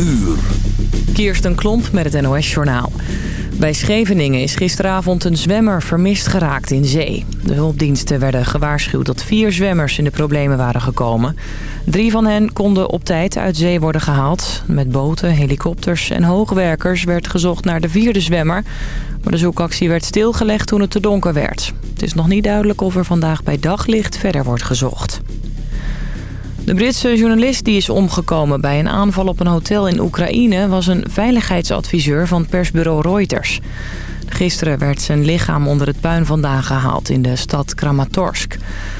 uur. Kirsten Klomp met het NOS-journaal. Bij Scheveningen is gisteravond een zwemmer vermist geraakt in zee. De hulpdiensten werden gewaarschuwd dat vier zwemmers in de problemen waren gekomen. Drie van hen konden op tijd uit zee worden gehaald. Met boten, helikopters en hoogwerkers werd gezocht naar de vierde zwemmer. Maar de zoekactie werd stilgelegd toen het te donker werd. Het is nog niet duidelijk of er vandaag bij daglicht verder wordt gezocht. De Britse journalist die is omgekomen bij een aanval op een hotel in Oekraïne... was een veiligheidsadviseur van persbureau Reuters. Gisteren werd zijn lichaam onder het puin vandaan gehaald in de stad Kramatorsk.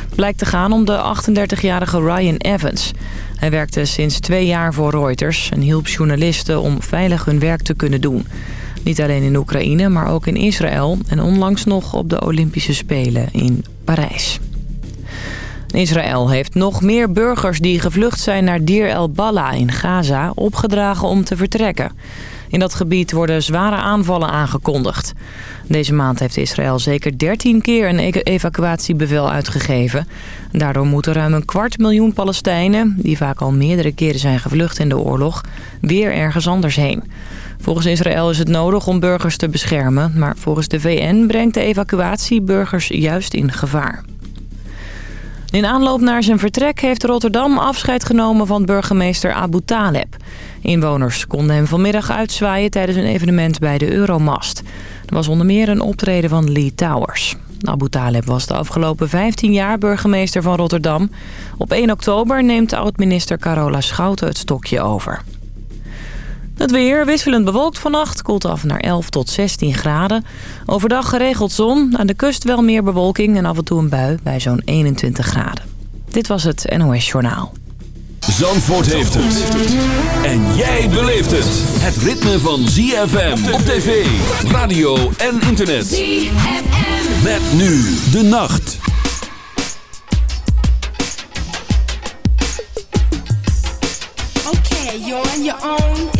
Het blijkt te gaan om de 38-jarige Ryan Evans. Hij werkte sinds twee jaar voor Reuters en hielp journalisten om veilig hun werk te kunnen doen. Niet alleen in Oekraïne, maar ook in Israël en onlangs nog op de Olympische Spelen in Parijs. Israël heeft nog meer burgers die gevlucht zijn naar Dir el-Balla in Gaza opgedragen om te vertrekken. In dat gebied worden zware aanvallen aangekondigd. Deze maand heeft Israël zeker 13 keer een e- evacuatiebevel uitgegeven. Daardoor moeten ruim een kwart miljoen Palestijnen... die vaak al meerdere keren zijn gevlucht in de oorlog... weer ergens anders heen. Volgens Israël is het nodig om burgers te beschermen... maar volgens de VN brengt de evacuatie burgers juist in gevaar. In aanloop naar zijn vertrek heeft Rotterdam afscheid genomen van burgemeester Abu Taleb. Inwoners konden hem vanmiddag uitzwaaien tijdens een evenement bij de Euromast. Er was onder meer een optreden van Lee Towers. Abu Taleb was de afgelopen 15 jaar burgemeester van Rotterdam. Op 1 oktober neemt oud-minister Carola Schouten het stokje over. Het weer wisselend bewolkt vannacht, koelt af naar 11 tot 16 graden. Overdag geregeld zon, aan de kust wel meer bewolking en af en toe een bui bij zo'n 21 graden. Dit was het NOS Journaal. Zandvoort heeft het. En jij beleeft het. Het ritme van ZFM op tv, radio en internet. ZFM. Met nu de nacht. Okay, you're on your own.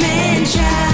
Man,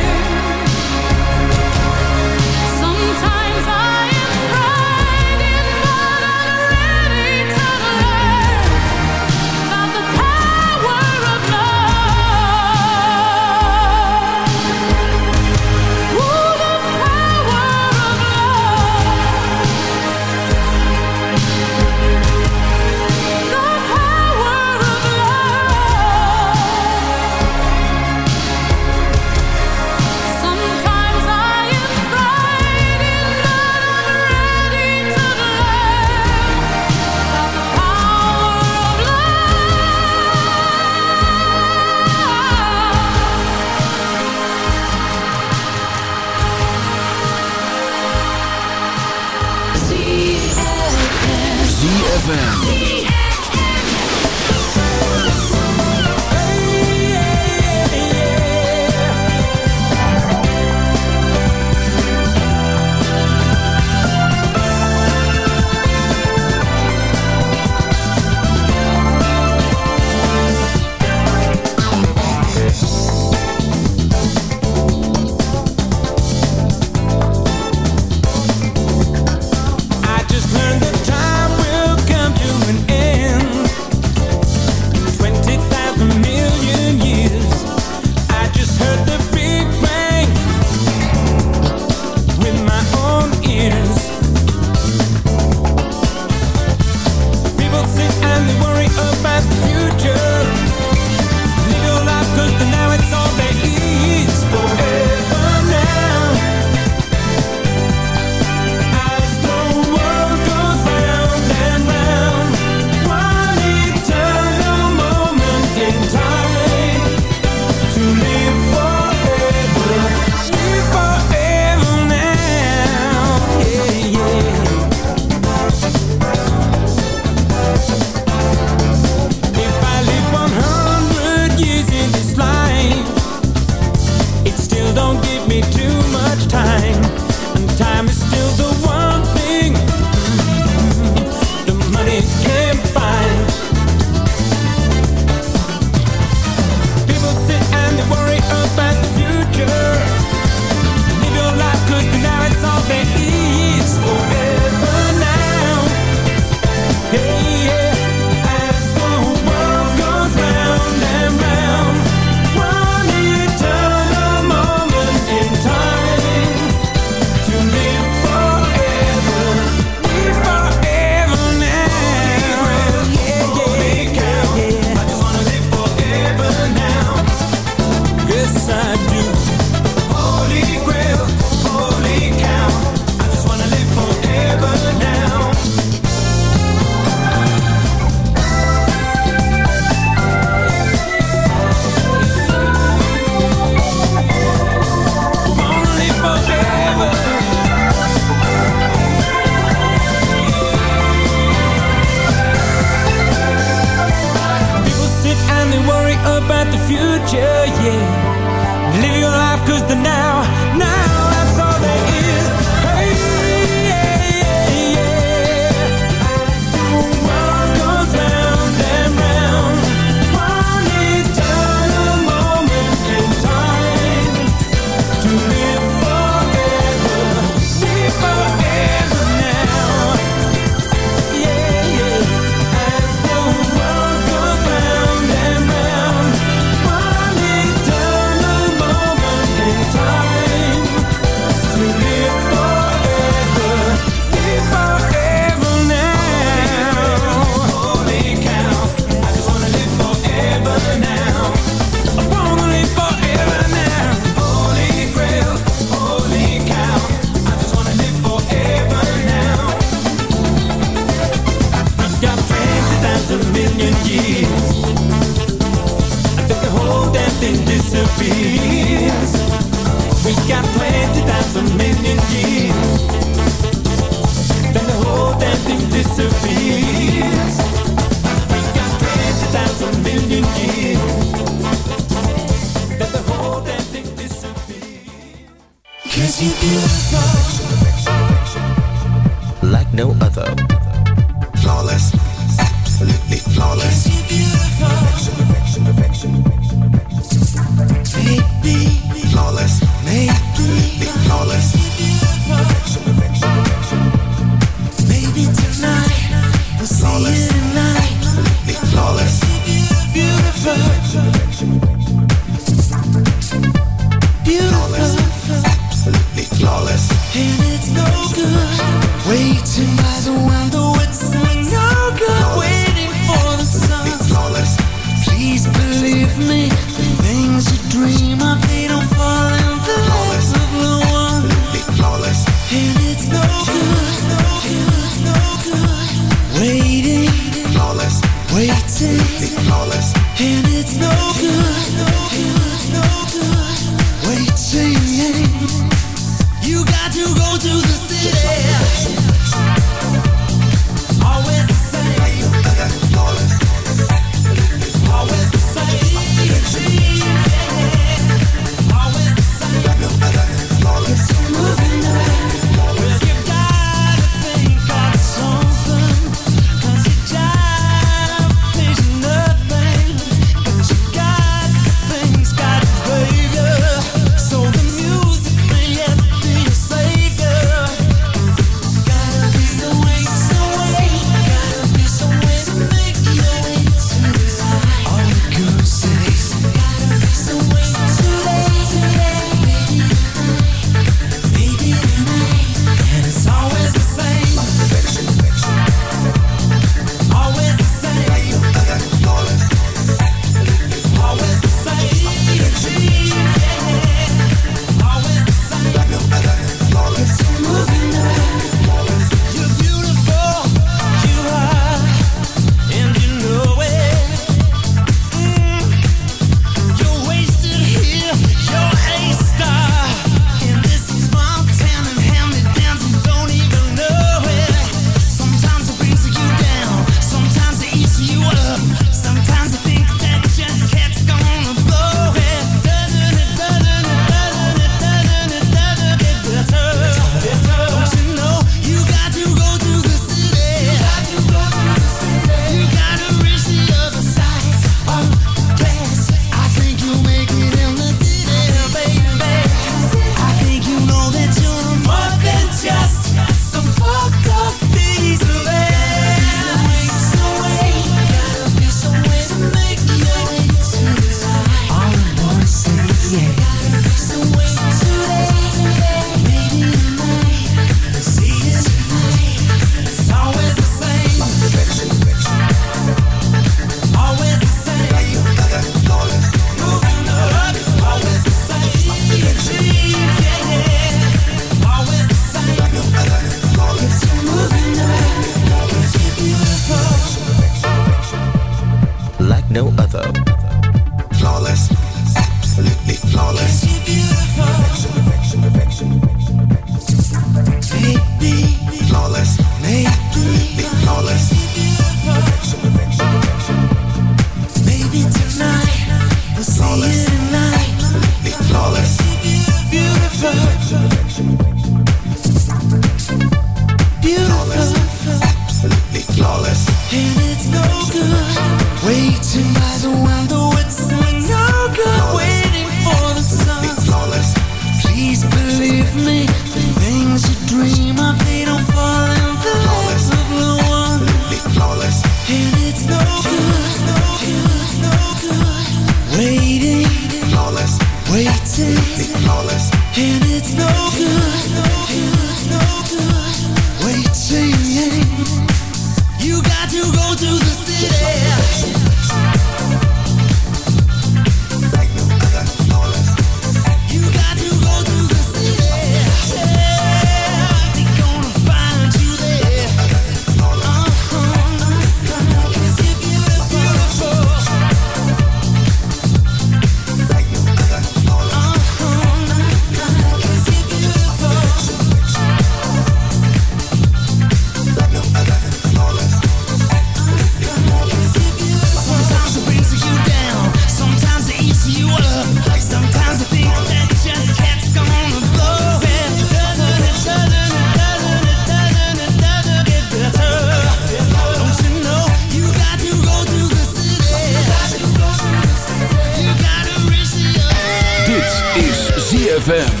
ZFM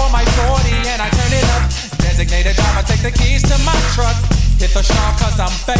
for my shorty and I turn it up. Designated driver, take the keys to my truck. Hit the shop cause I'm fake.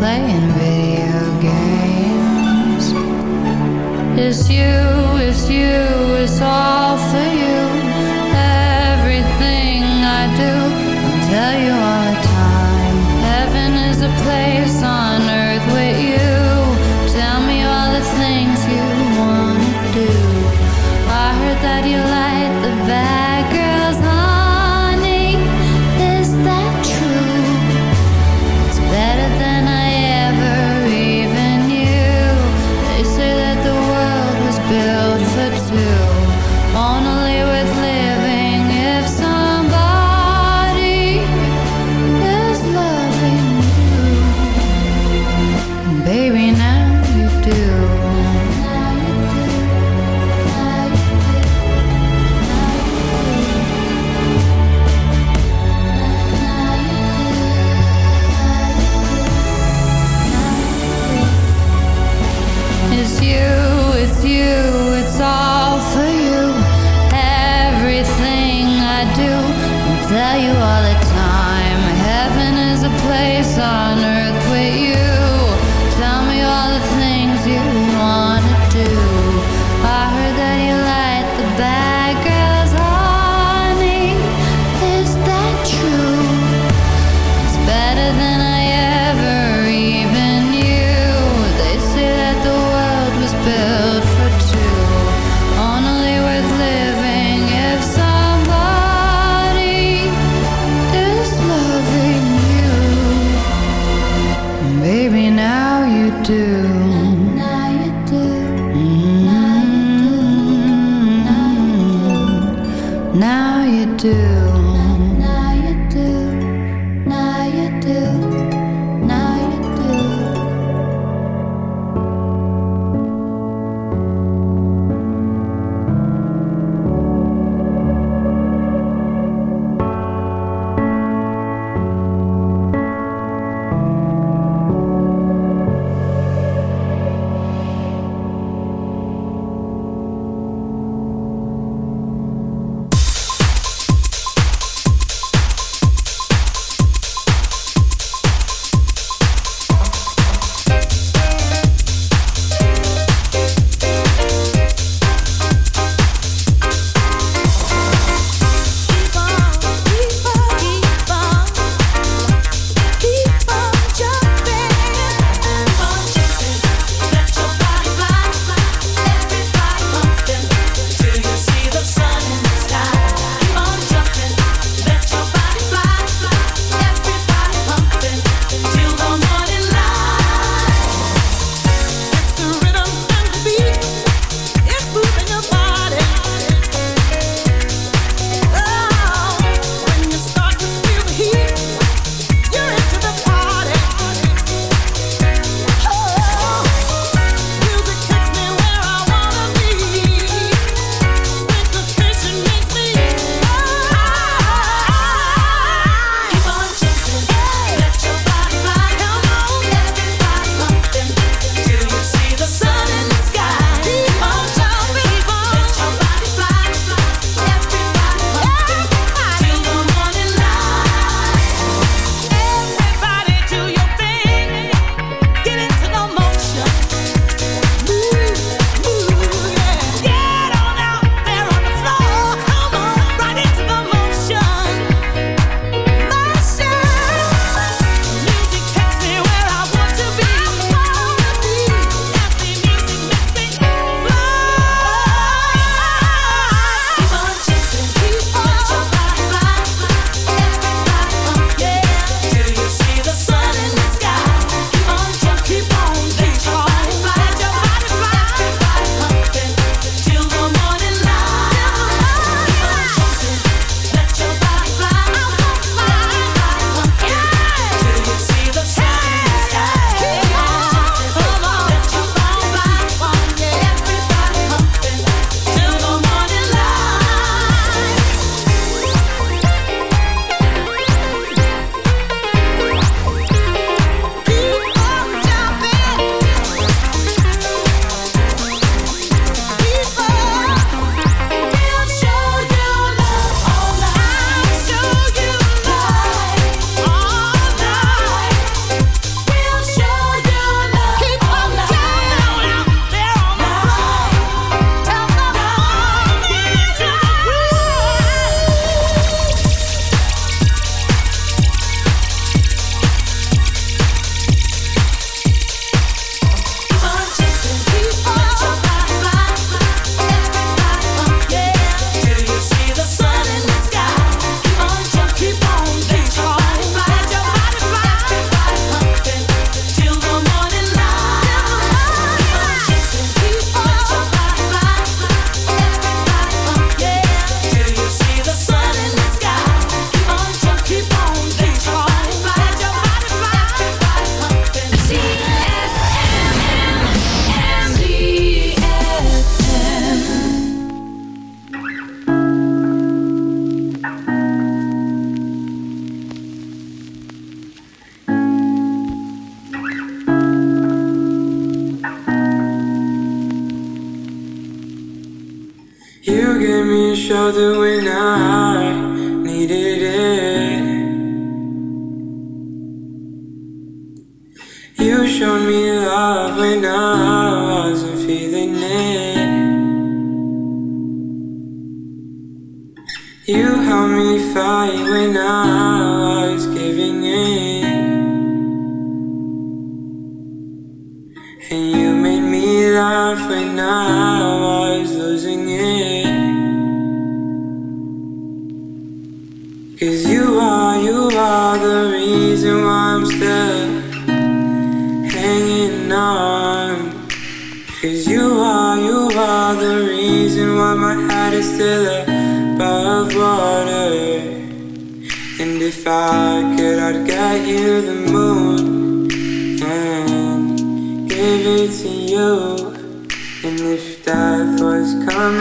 Playing video games. It's you, it's you, it's all for you. Everything I do, I'll tell you all the time. Heaven is a place on earth with you.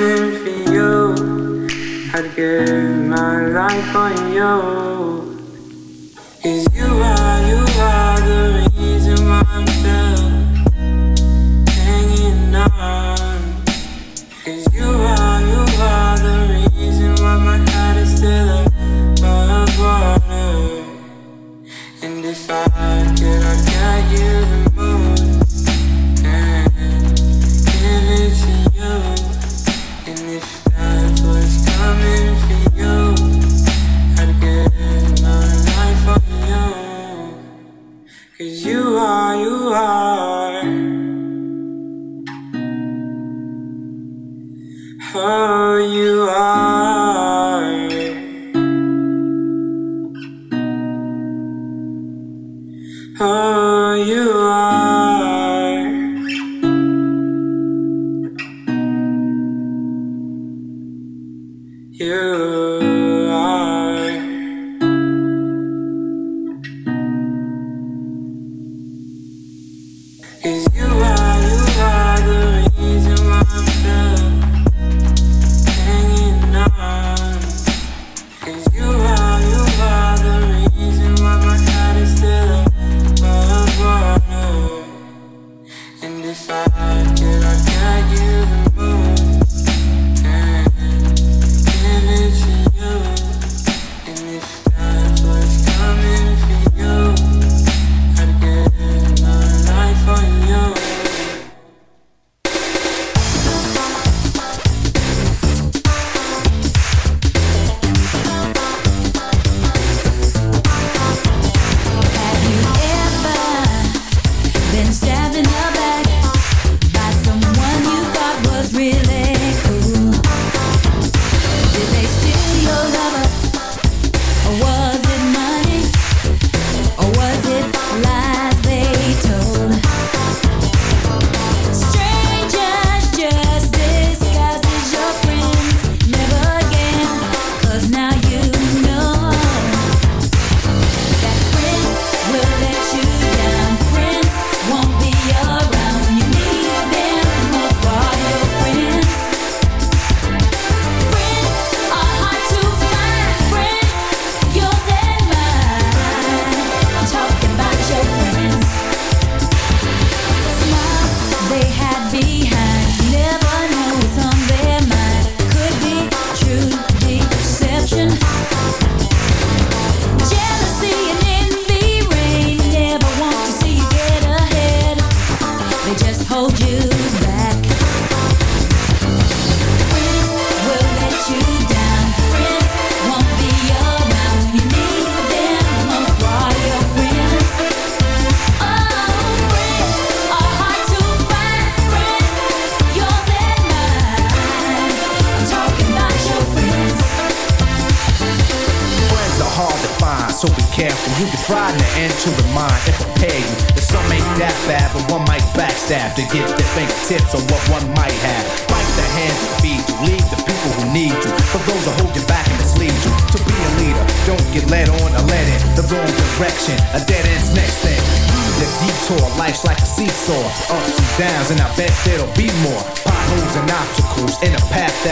live for you. I'd give my life for you. Cause you are you. sits on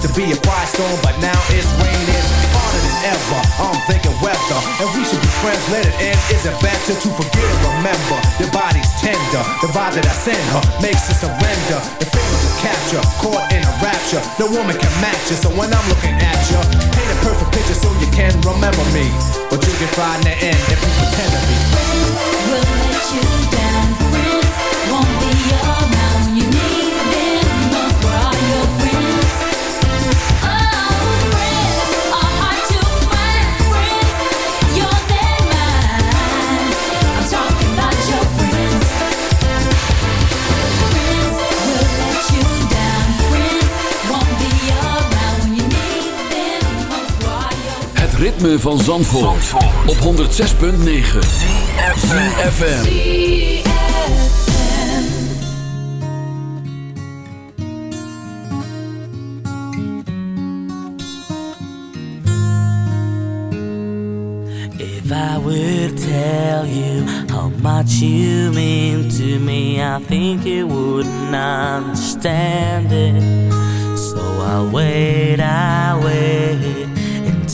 Used to be a quiet storm, but now it's raining. Harder than ever, I'm thinking weather. And we should be friends, let it end. Is it better to forget or remember? Your body's tender, the vibe that I send her makes her surrender. The feelings of capture, caught in a rapture. No woman can match you, so when I'm looking at you, paint a perfect picture so you can remember me. But you can find the end if you pretend to be. Will let you down. Friends won't be around ritme van Zandvoort, op 106.9 ZFM. If I would tell you how much you mean to me, I think you wouldn't understand it. So I wait, I wait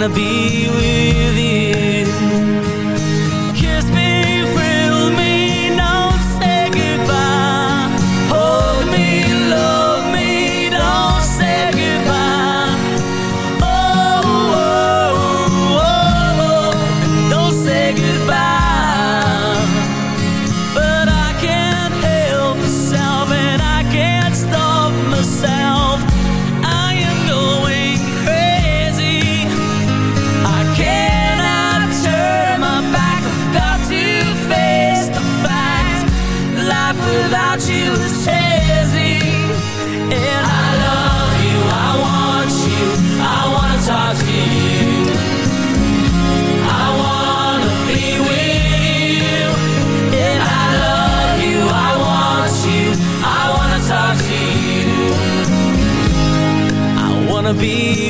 Wanna be with you. Wanna be